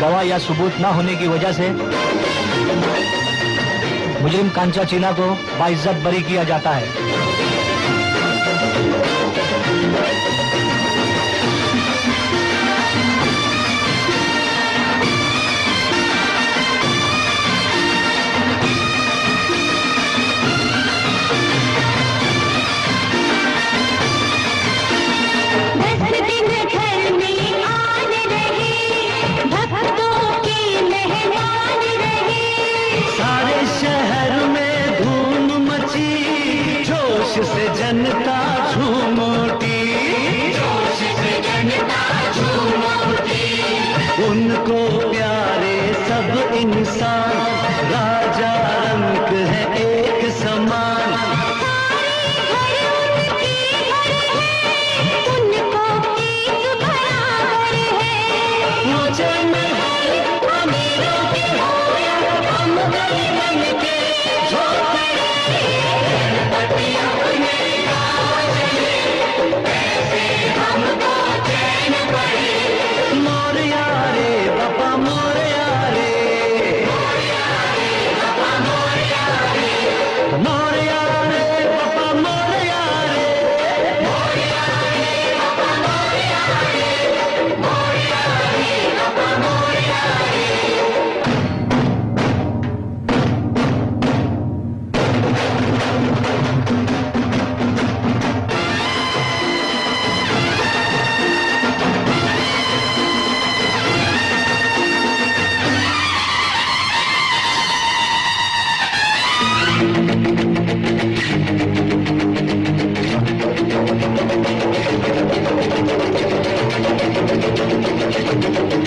गवाह या सबूत ना होने की वजह से मुजरिम कांचा चीना को बाइज्जत बरी किया जाता है। से जनता झूम उठी उनको प्यारे सब इंसान राजा Thank you.